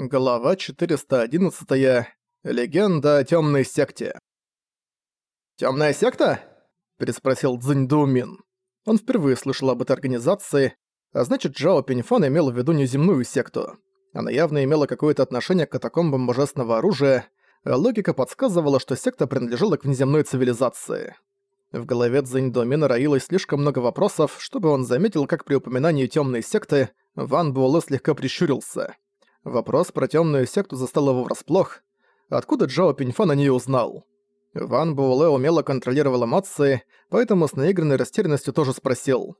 Глава 411. Легенда о тёмной секте. «Тёмная секта?» – переспросил Цзинь Доумин. Он впервые слышал об этой организации, а значит, Джао Пиньфан имел в виду неземную секту. Она явно имела какое-то отношение к катакомбам божественного оружия, а логика подсказывала, что секта принадлежала к внеземной цивилизации. В голове Цзинь Доумина роилось слишком много вопросов, чтобы он заметил, как при упоминании тёмной секты Ван Буэлэ слегка прищурился – Вопрос про темную секту застал его врасплох. Откуда Джао Пиньфан о ней узнал? Ван Буэлэ умело контролировал эмоции, поэтому с наигранной растерянностью тоже спросил.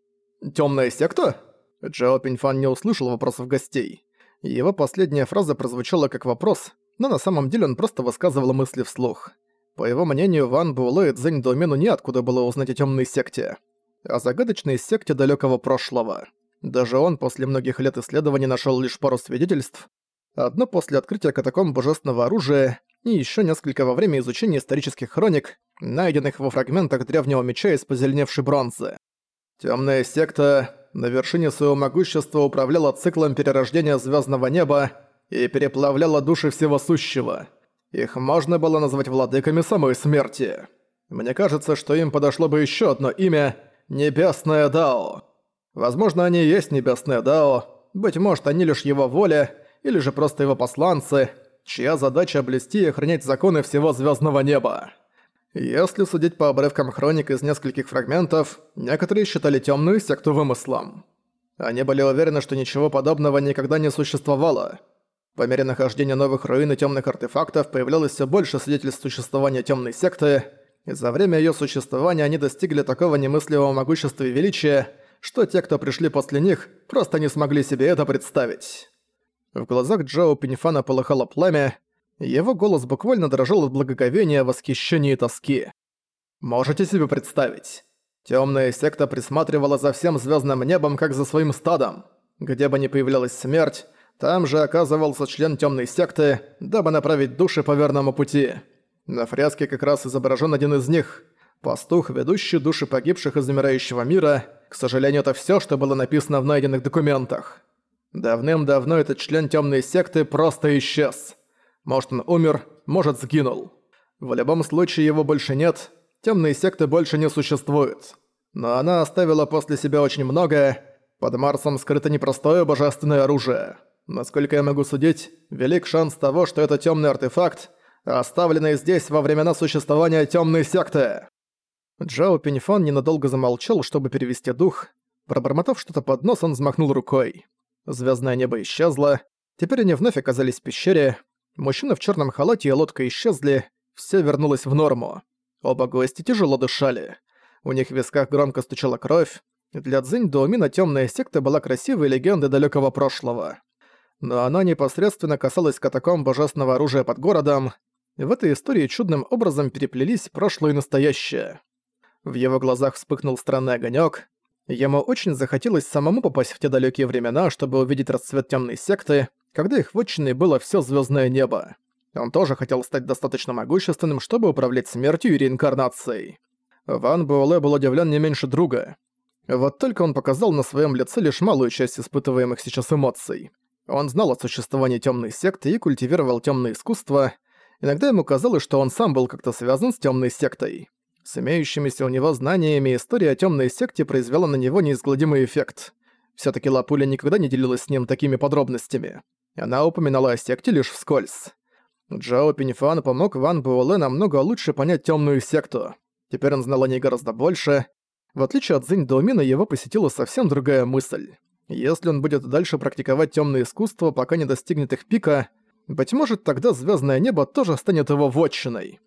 «Тёмная секта?» Джао Пиньфан не услышал вопросов гостей. Его последняя фраза прозвучала как вопрос, но на самом деле он просто высказывал мысли вслух. По его мнению, Ван Буэлэ и Цзэнь Домену неоткуда было узнать о тёмной секте. О загадочной секте далекого прошлого. Даже он после многих лет исследований нашел лишь пару свидетельств, одно после открытия катакомб божественного оружия и еще несколько во время изучения исторических хроник, найденных во фрагментах древнего меча из позеленевшей бронзы. Темная секта на вершине своего могущества управляла циклом перерождения звездного неба и переплавляла души всего сущего. Их можно было назвать владыками самой смерти. Мне кажется, что им подошло бы еще одно имя — Небесное Дао. Возможно, они и есть Небесное Дао, быть может, они лишь его воля — или же просто его посланцы, чья задача блести и охранять законы всего звездного неба. Если судить по обрывкам хроник из нескольких фрагментов, некоторые считали темную секту вымыслом. Они были уверены, что ничего подобного никогда не существовало. По мере нахождения новых руин и темных артефактов появлялось все больше свидетельств существования темной секты, и за время ее существования они достигли такого немыслимого могущества и величия, что те, кто пришли после них, просто не смогли себе это представить. В глазах Джао Пиньфана полыхало пламя, его голос буквально дрожал от благоговения, восхищения и тоски. «Можете себе представить? Темная секта присматривала за всем звездным небом, как за своим стадом. Где бы ни появлялась смерть, там же оказывался член темной секты, дабы направить души по верному пути. На фреске как раз изображен один из них – пастух, ведущий души погибших из умирающего мира. К сожалению, это все, что было написано в найденных документах. Давным-давно этот член темной секты просто исчез. Может, он умер, может, сгинул. В любом случае, его больше нет, темной секты больше не существует. Но она оставила после себя очень многое. Под Марсом скрыто непростое божественное оружие. Насколько я могу судить, велик шанс того, что это темный артефакт, оставленный здесь во времена существования темной секты. Джао Пиньфан ненадолго замолчал, чтобы перевести дух. Пробормотав что-то под нос, он взмахнул рукой. Звездное небо исчезло. Теперь они вновь оказались в пещере. Мужчина в черном халате и лодка исчезли. Все вернулось в норму. Оба гости тяжело дышали. У них в висках громко стучала кровь. Для Цзинь Доумина темная секта была красивой легендой далекого прошлого. Но она непосредственно касалась катакомб божественного оружия под городом. В этой истории чудным образом переплелись прошлое и настоящее. В его глазах вспыхнул странный огонек. Ему очень захотелось самому попасть в те далекие времена, чтобы увидеть расцвет темной секты, когда их вотчиной было все звездное небо. Он тоже хотел стать достаточно могущественным, чтобы управлять смертью и реинкарнацией. Ван Буэлэ был удивлен не меньше друга. Вот только он показал на своем лице лишь малую часть испытываемых сейчас эмоций. Он знал о существовании темной секты и культивировал темное искусство. Иногда ему казалось, что он сам был как-то связан с темной сектой. С имеющимися у него знаниями история о темной секте произвела на него неизгладимый эффект. все таки Лапуля никогда не делилась с ним такими подробностями. Она упоминала о секте лишь вскользь. Джао Пиньфан помог Ван Буэлэ намного лучше понять темную секту. Теперь он знал о ней гораздо больше. В отличие от Зинь Доумина, его посетила совсем другая мысль. Если он будет дальше практиковать темное искусство, пока не достигнет их пика, быть может, тогда звездное небо тоже станет его вотчиной.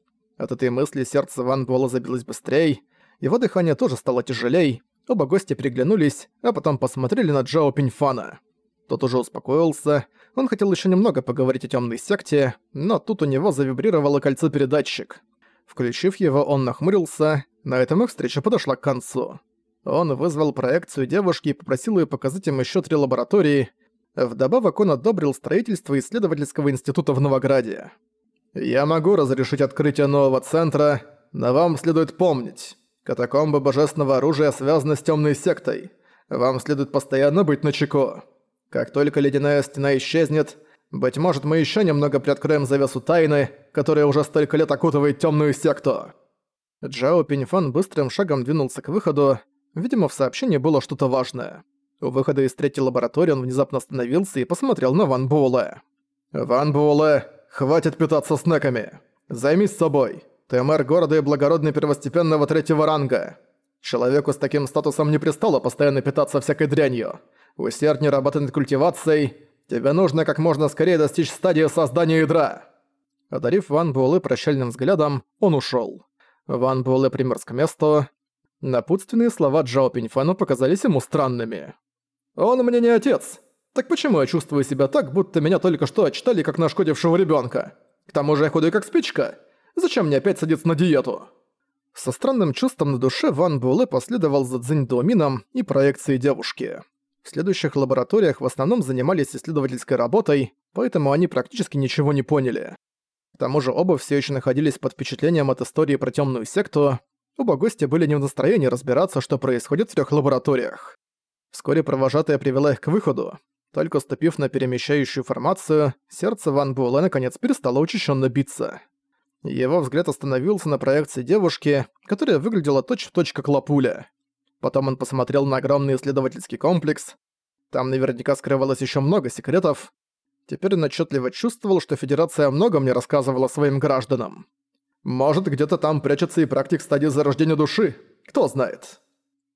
От этой мысли сердце Ван Буэлла забилось быстрее, его дыхание тоже стало тяжелей, оба гостя переглянулись, а потом посмотрели на Джао Пиньфана. Тот уже успокоился, он хотел еще немного поговорить о темной секте, но тут у него завибрировало кольцо-передатчик. Включив его, он нахмурился, на этом их встреча подошла к концу. Он вызвал проекцию девушки и попросил ее показать им еще три лаборатории. Вдобавок он одобрил строительство исследовательского института в Новограде. «Я могу разрешить открытие нового центра, но вам следует помнить, катакомбы божественного оружия связаны с темной сектой. Вам следует постоянно быть начеку. Как только ледяная стена исчезнет, Быть может, мы еще немного приоткроем завесу тайны, которая уже столько лет окутывает темную секту». Джао Пиньфан быстрым шагом двинулся к выходу. Видимо, в сообщении было что-то важное. У выхода из третьей лаборатории он внезапно остановился и посмотрел на Ван Буэлэ. «Ван Буэлэ, хватит питаться снеками. Займись собой. Ты мэр города и благородный первостепенного третьего ранга. Человеку с таким статусом не пристало постоянно питаться всякой дрянью. Усерднее работай над культивацией. Тебе нужно как можно скорее достичь стадии создания ядра». Одарив Ван Буэлэ прощальным взглядом, он ушёл. Ван Буэлэ примерз к месту. Напутственные слова Джао Пиньфана показались ему странными. «Он мне не отец. Так почему я чувствую себя так, будто меня только что отчитали как нашкодившего ребенка? К тому же я худой как спичка. Зачем мне опять садиться на диету?» Со странным чувством на душе Ван Буэлэ последовал за Цзинь Дуомином и проекцией девушки. В следующих лабораториях в основном занимались исследовательской работой, поэтому они практически ничего не поняли. К тому же оба все еще находились под впечатлением от истории про темную секту. Оба гостя были не в настроении разбираться, что происходит в трех лабораториях. Вскоре провожатая привела их к выходу. Только ступив на перемещающую формацию, сердце Ван Буэлэ наконец перестало учащенно биться. Его взгляд остановился на проекции девушки, которая выглядела точь-в-точь точь как лапуля. Потом он посмотрел на огромный исследовательский комплекс. Там наверняка скрывалось еще много секретов. Теперь он отчетливо чувствовал, что Федерация о многом не рассказывала своим гражданам. Может, где-то там прячется и практик стадии зарождения души. Кто знает.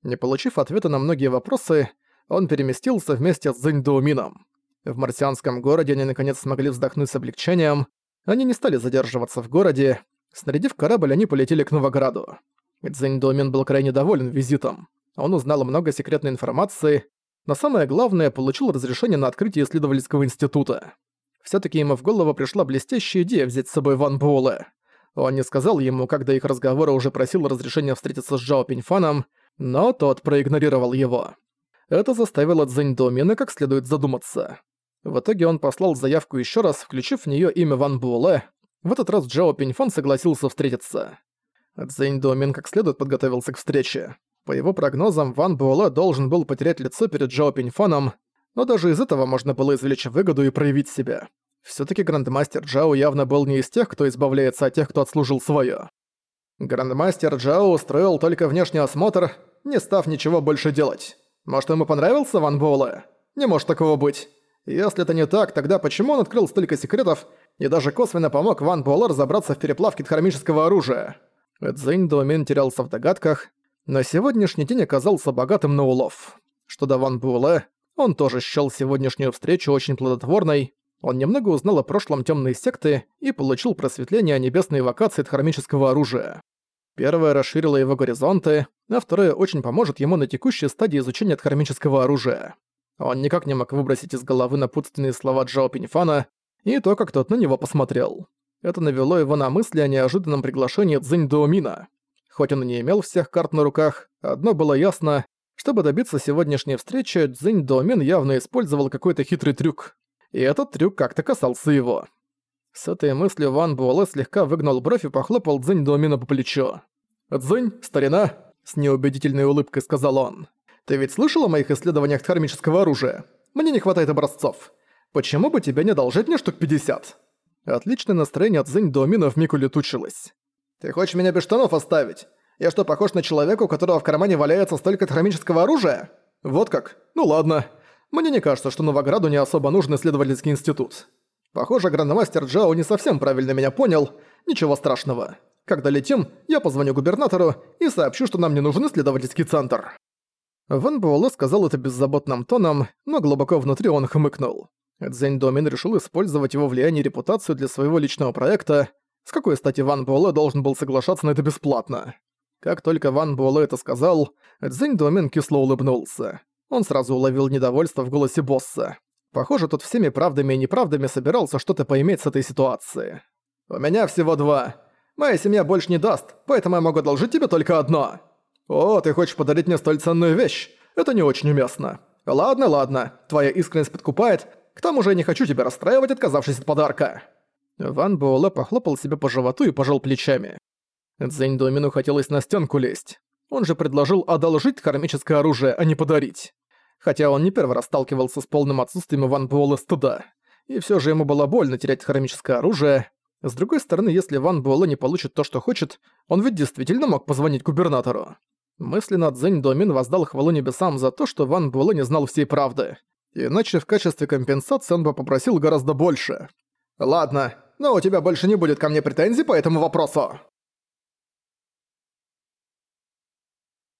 Не получив ответа на многие вопросы, он переместился вместе с Зиньдоумином. В марсианском городе они наконец смогли вздохнуть с облегчением. Они не стали задерживаться в городе. Снарядив корабль, они полетели к Новограду. Цзиньдоумин был крайне доволен визитом. Он узнал много секретной информации, но самое главное, получил разрешение на открытие исследовательского института. Всё-таки ему в голову пришла блестящая идея взять с собой Ван Буэлэ. Он не сказал ему, когда их разговора уже просил разрешения встретиться с Джао Пиньфаном, но тот проигнорировал его. Это заставило Цзэньдомина как следует задуматься. В итоге он послал заявку еще раз, включив в нее имя Ван Буэлэ. В этот раз Джао Пиньфан согласился встретиться. Цзэньдомин как следует подготовился к встрече. По его прогнозам, Ван Буэлэ должен был потерять лицо перед Джао Пиньфаном, но даже из этого можно было извлечь выгоду и проявить себя. Всё-таки Грандмастер Джао явно был не из тех, кто избавляется от тех, кто отслужил своё. Грандмастер Джао устроил только внешний осмотр, не став ничего больше делать. Может, ему понравился Ван Буэлэ? Не может такого быть. Если это не так, тогда почему он открыл столько секретов и даже косвенно помог Ван Буэлэ разобраться в переплавке хромического оружия? Цзэнь Доумен терялся в догадках, но сегодняшний день оказался богатым на улов. Что до Ван Буэлэ, он тоже счёл сегодняшнюю встречу очень плодотворной, он немного узнал о прошлом темной секты и получил просветление о небесной эвокации от оружия. Первое расширило его горизонты, а второе очень поможет ему на текущей стадии изучения хромического оружия. Он никак не мог выбросить из головы напутственные слова Джао Пиньфана и то, как тот на него посмотрел. Это навело его на мысли о неожиданном приглашении Цзинь Доумина. Хоть он и не имел всех карт на руках, одно было ясно. Чтобы добиться сегодняшней встречи, Цзинь Доумин явно использовал какой-то хитрый трюк. И этот трюк как-то касался его. С этой мыслью Ван Буэлэ слегка выгнал бровь и похлопал Цзинь Доумина по плечу. «Цзинь, старина!» – с неубедительной улыбкой сказал он. «Ты ведь слышал о моих исследованиях термического оружия? Мне не хватает образцов. Почему бы тебе не одолжить мне штук 50?» Отличное настроение от Цзинь Доумина вмиг улетучилось. «Ты хочешь меня без штанов оставить? Я что, похож на человека, у которого в кармане валяется столько хромического оружия? Вот как? Ну ладно. Мне не кажется, что Новограду не особо нужен исследовательский институт. Похоже, грандмастер Джао не совсем правильно меня понял. Ничего страшного. Когда летим, я позвоню губернатору и сообщу, что нам не нужен исследовательский центр». Ван Буэлэ сказал это беззаботным тоном, но глубоко внутри он хмыкнул. Цзэнь Домин решил использовать его влияние и репутацию для своего личного проекта, с какой стати Ван Буэлэ должен был соглашаться на это бесплатно? Как только Ван Буэлэ это сказал, Цзинь Дуомин кисло улыбнулся. Он сразу уловил недовольство в голосе босса. Похоже, тот всеми правдами и неправдами собирался что-то поиметь с этой ситуации. «У меня всего два. Моя семья больше не даст, поэтому я могу одолжить тебе только одно. О, ты хочешь подарить мне столь ценную вещь? Это не очень уместно. Ладно, ладно, твоя искренность подкупает. К тому же я не хочу тебя расстраивать, отказавшись от подарка». Ван Буэлэ похлопал себя по животу и пожал плечами. Цзэнь Домину хотелось на стенку лезть. Он же предложил одолжить кармическое оружие, а не подарить. Хотя он не первый раз сталкивался с полным отсутствием Ван Буэлэ стыда. и все же ему было больно терять хромическое оружие. С другой стороны, если Ван Буэлэ не получит то, что хочет, он ведь действительно мог позвонить губернатору. Мысленно Цзэнь Домин воздал хвалу небесам за то, что Ван Буэлэ не знал всей правды. Иначе в качестве компенсации он бы попросил гораздо больше. «Ладно, но у тебя больше не будет ко мне претензий по этому вопросу».